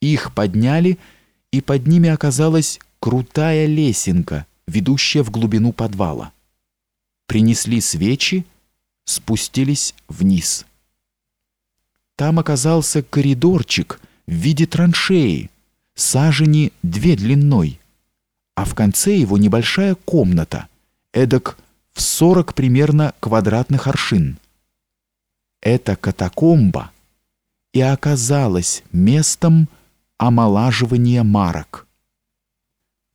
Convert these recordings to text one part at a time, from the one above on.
Их подняли, и под ними оказалась крутая лесенка, ведущая в глубину подвала. Принесли свечи, спустились вниз. Там оказался коридорчик в виде траншеи, сажени две длиной, а в конце его небольшая комната, эдак в сорок примерно квадратных аршин. Эта катакомба и оказалась местом омолаживания марок.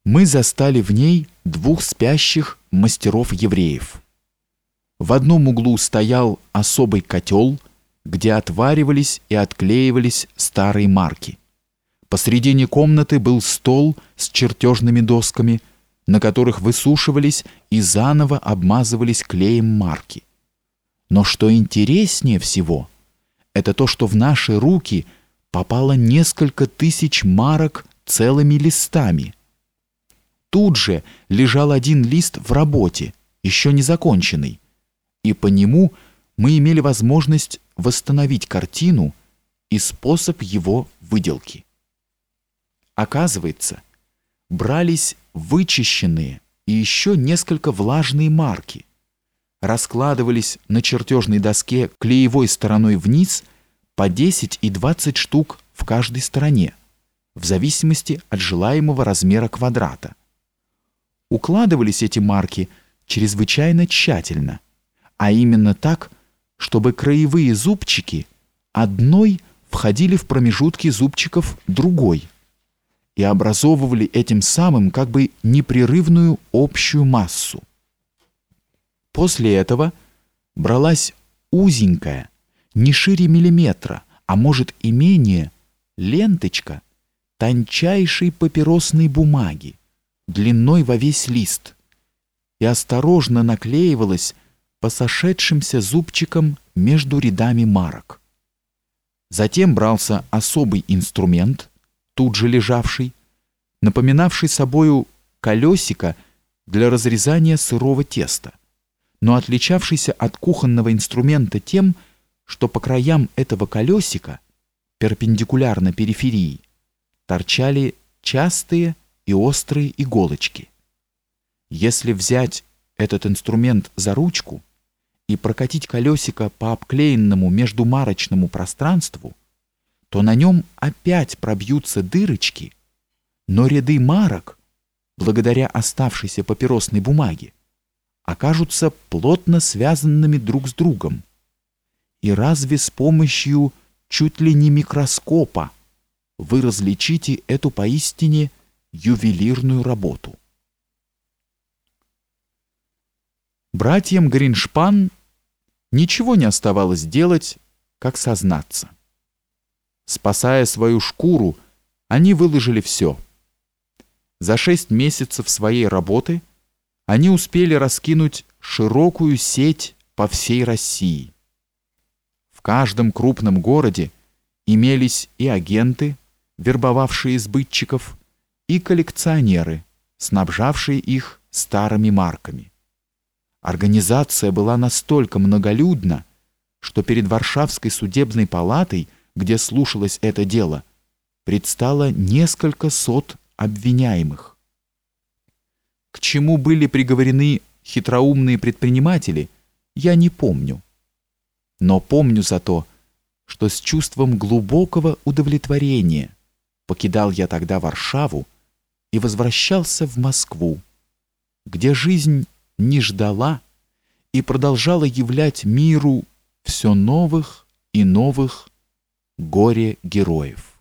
Мы застали в ней двух спящих мастеров-евреев. В одном углу стоял особый котел, где отваривались и отклеивались старые марки. Посредине комнаты был стол с чертежными досками, на которых высушивались и заново обмазывались клеем марки. Но что интереснее всего, это то, что в наши руки попало несколько тысяч марок целыми листами. Тут же лежал один лист в работе, еще не законченный, и по нему мы имели возможность восстановить картину и способ его выделки. Оказывается, брались вычищенные и еще несколько влажные марки, раскладывались на чертежной доске клеевой стороной вниз по 10 и 20 штук в каждой стороне, в зависимости от желаемого размера квадрата. Укладывались эти марки чрезвычайно тщательно, а именно так, чтобы краевые зубчики одной входили в промежутки зубчиков другой и образовывали этим самым как бы непрерывную общую массу. После этого бралась узенькая, не шире миллиметра, а может и менее, ленточка тончайшей папиросной бумаги, длиной во весь лист, и осторожно наклеивалась по сошедшимся зубчикам между рядами марок. Затем брался особый инструмент, тут же лежавший, напоминавший собою колесико для разрезания сырого теста, но отличавшийся от кухонного инструмента тем, что по краям этого колесика, перпендикулярно периферии, торчали частые и острые иголочки. Если взять этот инструмент за ручку, и прокатить колесико по обклеенному междумарочному пространству, то на нем опять пробьются дырочки, но ряды марок, благодаря оставшейся папиросной бумаге, окажутся плотно связанными друг с другом. И разве с помощью чуть ли не микроскопа вы различите эту поистине ювелирную работу? Братьям Гриншпан ничего не оставалось делать, как сознаться. Спасая свою шкуру, они выложили все. За шесть месяцев своей работы они успели раскинуть широкую сеть по всей России. Каждом крупном городе имелись и агенты, вербовавшие сбытчиков, и коллекционеры, снабжавшие их старыми марками. Организация была настолько многолюдна, что перед Варшавской судебной палатой, где слушалось это дело, предстало несколько сот обвиняемых. К чему были приговорены хитроумные предприниматели, я не помню. Но помню зато, что с чувством глубокого удовлетворения покидал я тогда Варшаву и возвращался в Москву, где жизнь не ждала и продолжала являть миру все новых и новых горе-героев.